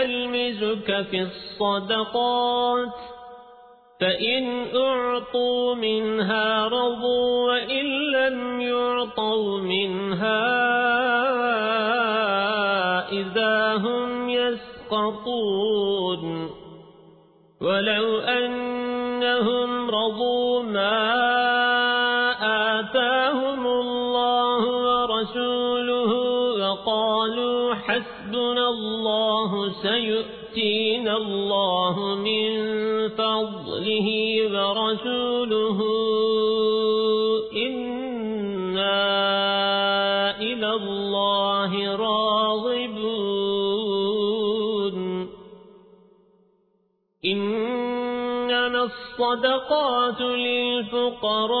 يلمزك في الصدقات فإن أعطوا منها رضوا وإن لم يعطوا منها إذا هم يسقطون. ولو أنهم رضوا ما آتاهم الله ورسوله وقالوا حسبنا الله سيؤتينا الله من فضله ورسوله إنا إلى الله راغبون. إنما الصدقات للفقراء